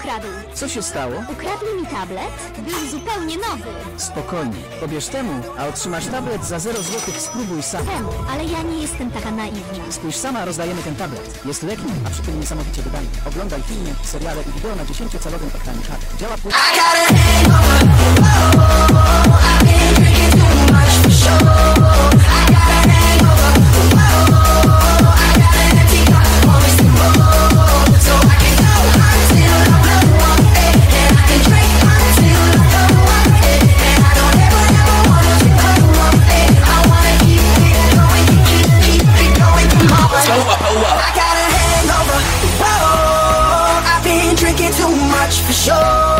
ukradł. Co się stało? Ukradli mi tablet. Był zupełnie nowy. Spokojnie. Pobierz temu, a otrzymasz tablet za 0 zł. Spróbuj sam. Wiem, ale ja nie jestem taka naiwna. Spójrz sama, rozdajemy ten tablet. Jest lekki, a przy tym niesamowicie wydajny. Oglądaj filmy, seriale i wideo na 10-calowym ekranie czarnym. Działa płyt... I show.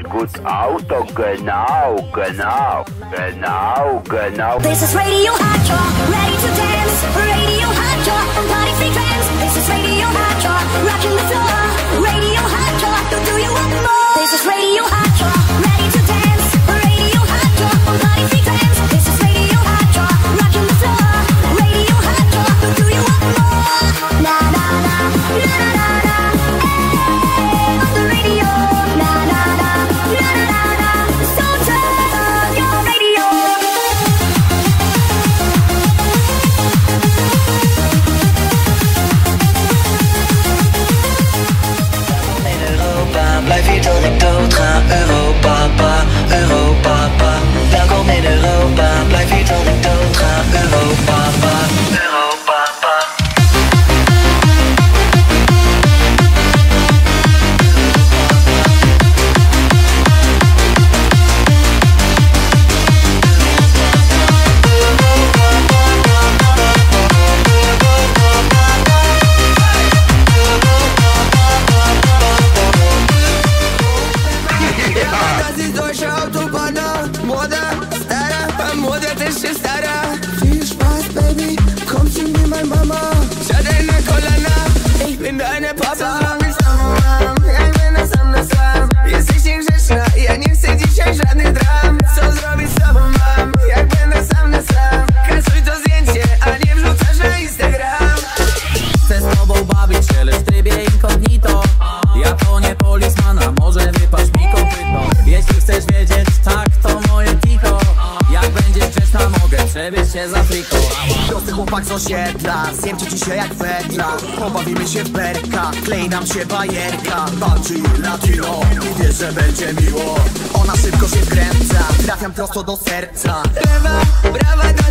gut Auto, genau, genau, genau, genau. This is Radio Hardcore, ready to dance. Radio Hardcore, party free trance. This is Radio Hardcore, rocking the floor. Radio dzisiaj jak wetra Pobawimy się w berka, klej nam się bajerka Bardziej latino i wie, że będzie miło. Ona szybko się wkręca, trafiam prosto do serca. Brawa, brawa,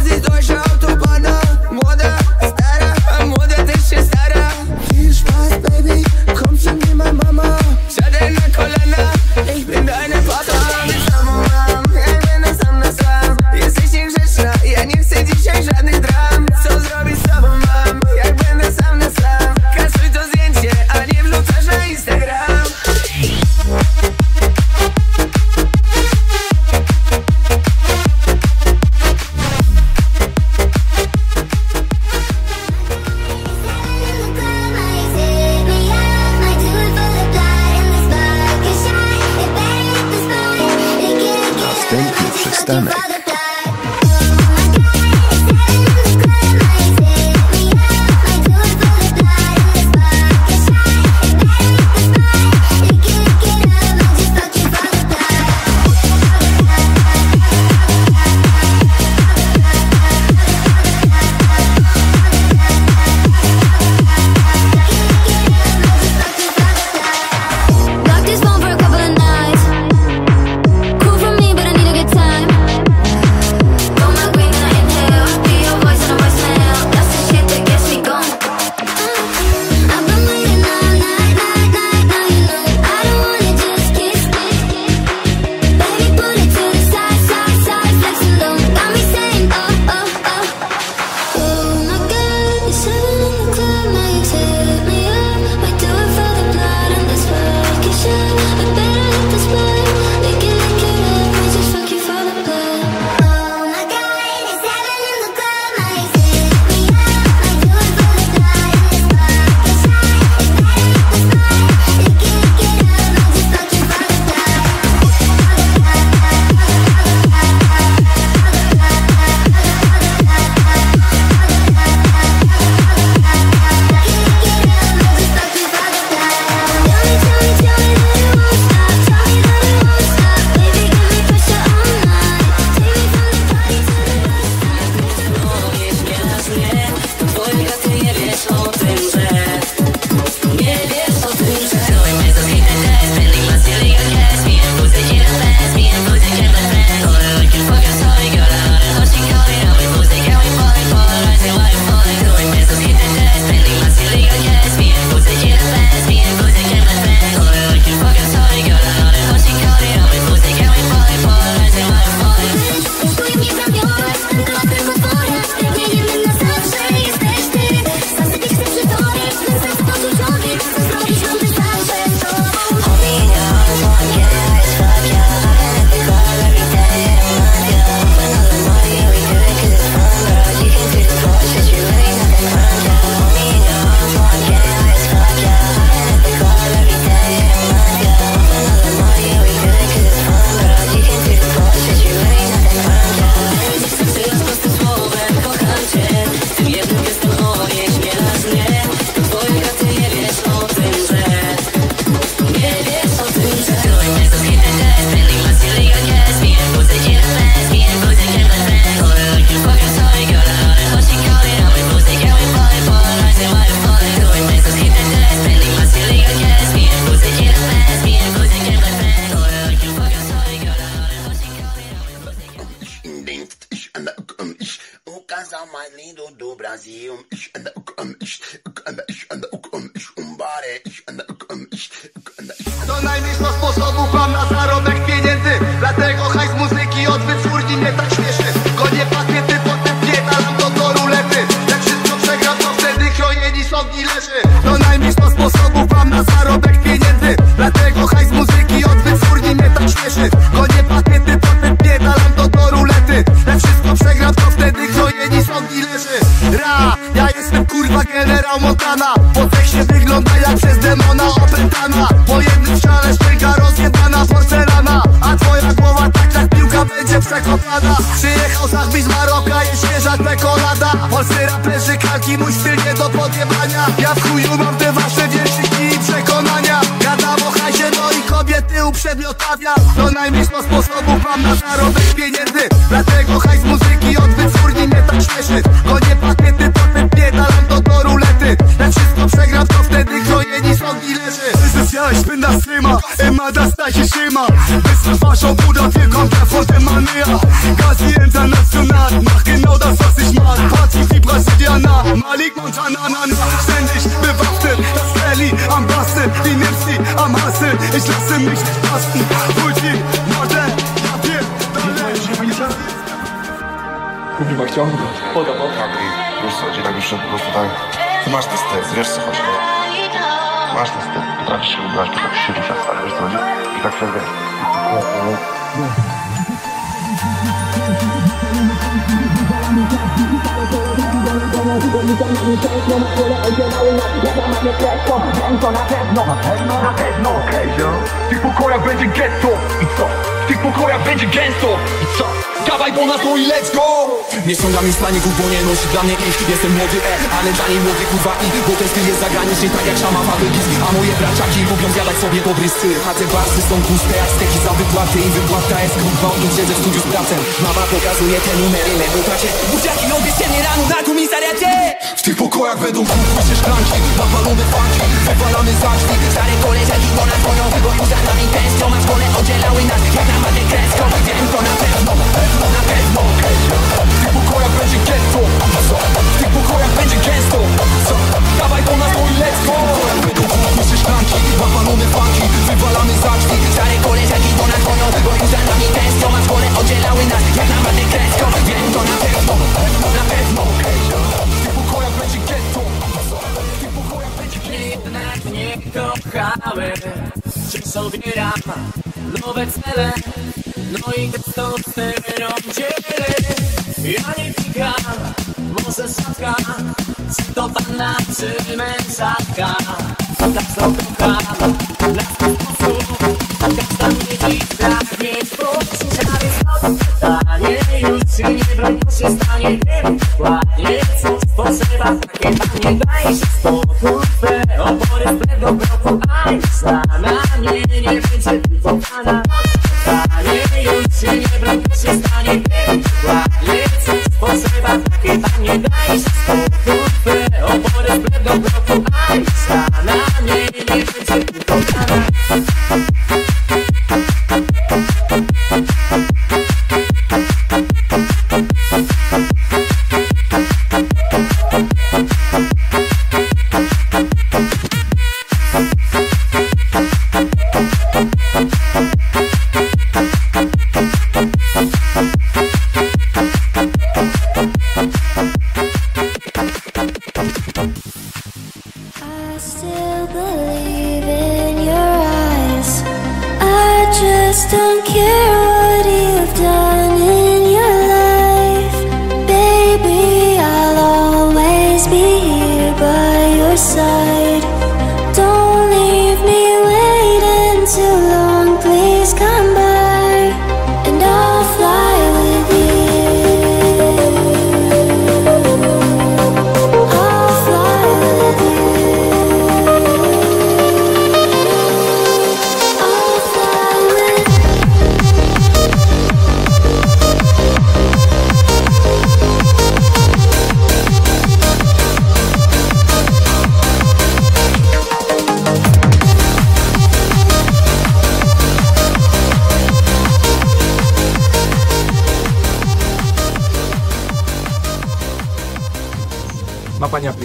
przekopana Przyjechał zachwy z Maroka, jest świeżak pekolada Polscy raperzy kalki, mój styl nie do podjebania. Ja w chuju mam te wasze wierszyki i przekonania. Gadam o hajsie, no i kobiety uprzedmiotawia To najmniejsza sposobów mam na zarobek pieniędzy. Dlatego hajs muzyki od wytwórni mnie tak śmieszy. Gonie pakiety, potem piedalam do do rulety Jak wszystko przegram, to wtedy chronieni są leży. Es ist ja, ich bin das Thema, immer das gleiche Schema. Näher. Gazi international, mach genau das, was ich mag. Party wie Brasilianer, Malik Montana, na, na. ständig bewaffnet. Das Rally am Basteln, die Nipsey am Hasseln. Ich lasse mich nicht passen. Ulti, Model, Papier, Kurwa, chciałbym go. Poda, poda. Tak, wiesz co, tak już po prostu tak... Ty masz ten stres, wiesz co chodzi? Masz ten stres, potrafisz się ubrać, potrafisz się ruszać, stary, wiesz co chodzi? I tak się wiesz. W tych pokojach będzie getto I co? W tych pokojach będzie gęsto I co? Dawaj do nas, no i let's go Nie ściągam już planików, bo nie nosi dla mnie ich. Jestem młody E, ale dla niej młody kurwa I Bo ten styl jest zagraniczny, tak jak szama Fabrykiz A moje braciaki lubią zjadać sobie dobry styl A te barsy są tłuste jak steki za wypłaty I wypłata jest kurwa, nich siedzę w studiu z pracą. Mama pokazuje te numery, lewo tracie Buziaki robię ciemnie rano na komisariacie. W tych pokojach będą kurwa się szklanki. Napalone funki, wywalamy za Stare koleżanki go nas gonią Bo już za nami tęsknią, a szkole oddzielały nas Jak na matę kreską. Wiem to na pewno, na pewno W tych pokojach będzie getto Co? W tych pokojach będzie gęsto. Co? Dawaj do nas, i let's go. Będą kurwa się szklanki. Napalone funki, wywalamy za Stare koleżanki go nas gonią Bo już サッカー Ha ha ha!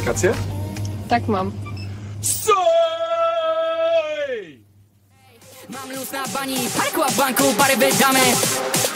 aplikację? Tak mam. Stoj! Mam luz na bani, parkła banku, wydamy.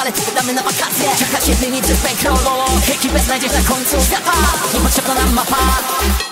fale, damy na wakacje. Czeka się dni niczym bankroll. Ekipę znajdziesz na końcu świata. Niepotrzebna nam mapa.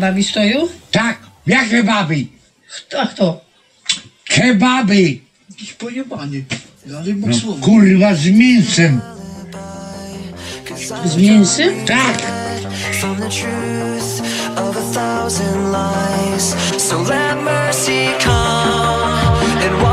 kebaby stoją? Tak, jakie baby? Kto, to? Kebaby! Jakiś ale no, słowo. Kurwa, z mięsem. Z mięsem? Tak! So let mercy come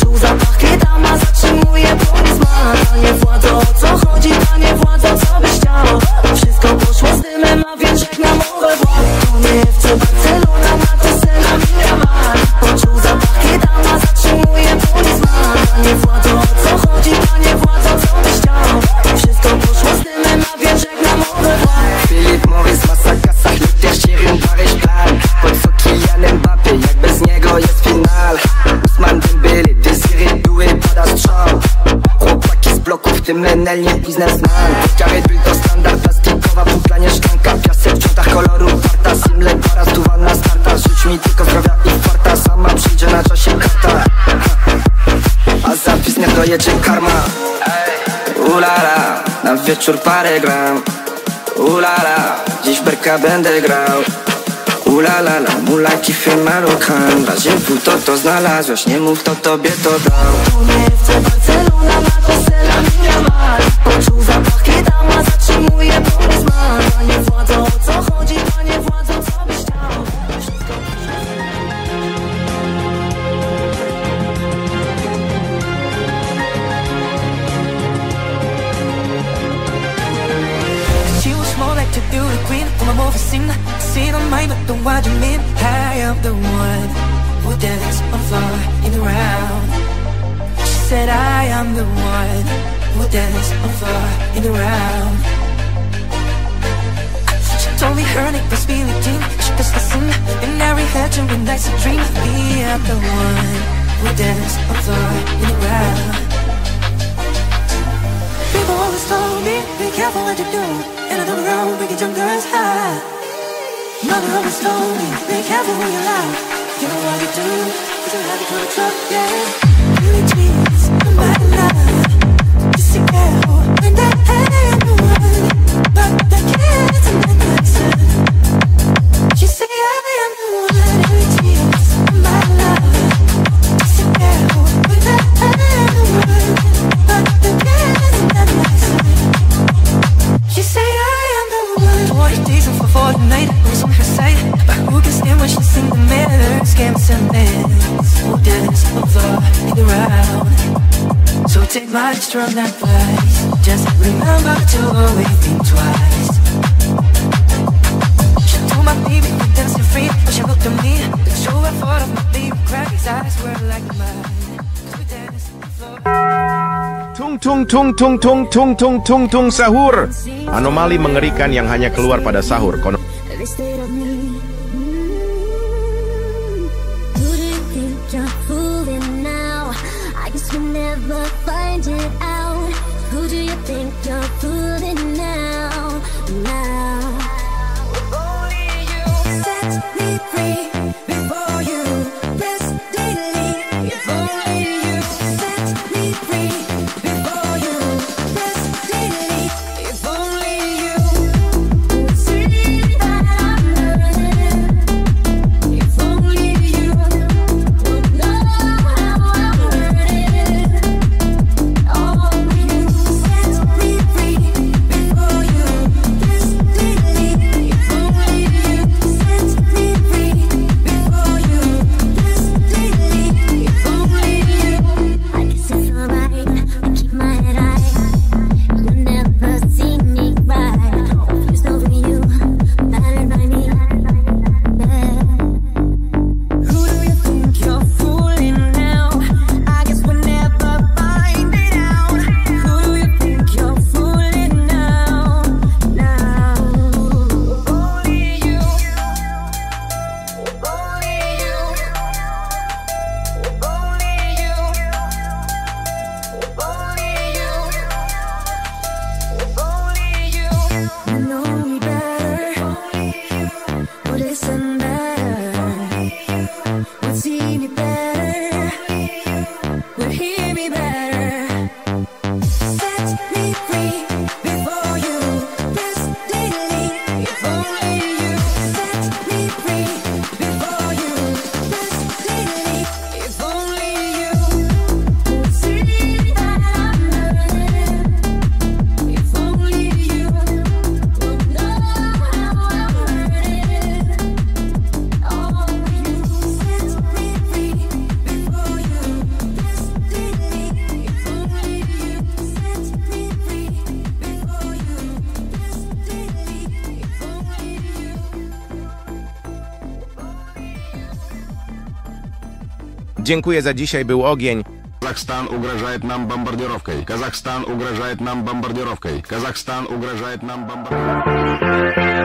Czuł zapach ketama, zatrzymuje, bo nie zna Tanie o co chodzi, tanie władza, co byś chciał. Wszystko poszło z dymem, a więc żegnam owę władzę To nie FC Barcelona Multimillennial, nie biznesman. Chciałeś był to standard Plastikowa butla, nie szklanka. Piasek w ciątach koloru parta Simle para, stuwa na starta. Rzuć mi tylko zdrowia i farta. Sama przyjdzie na czasie karta. A zapis nie dojedzie karma. Ulala, na wieczór parę gram. Ulala, dziś berka będę grał. Ulala, la, mula kify malukan W razie to to znalazłeś, nie mów to tobie to dał Nie chcę Barcelona, She was more like the queen For my movie scene See the mind but don't you mean. I am the one Who dance on floor in the round. She said I am the one Who dance on floor in the round She told me her name was Billie Jean She does listen in every head during nights of dream I'm the one Who dance on floor in the round People always told me, be careful what you do. In another road, we get young girls high. Mother always told me, be careful who you love. You know what you do, cause you have to a truck, yeah. Really jeans, take my strong advice. Just remember to always think twice. She told my baby we're dancing free, but she looked at me. The show I thought of my baby crack, his eyes were like mine. 'Cause we Tung tung tung tung tung tung tung tung tung sahur. Anomali mengerikan yang hanya keluar pada sahur. Konon They stayed on me. Who do you think you're fooling now? I guess we'll never find it out. Who do you think you're fooling now? Now. Free Dziękuję za dzisiaj, był ogień. Казахстан угрожает нам бомбардировкой. Казахстан угрожает нам бомбардировкой. Казахстан угрожает нам бомбардировкой.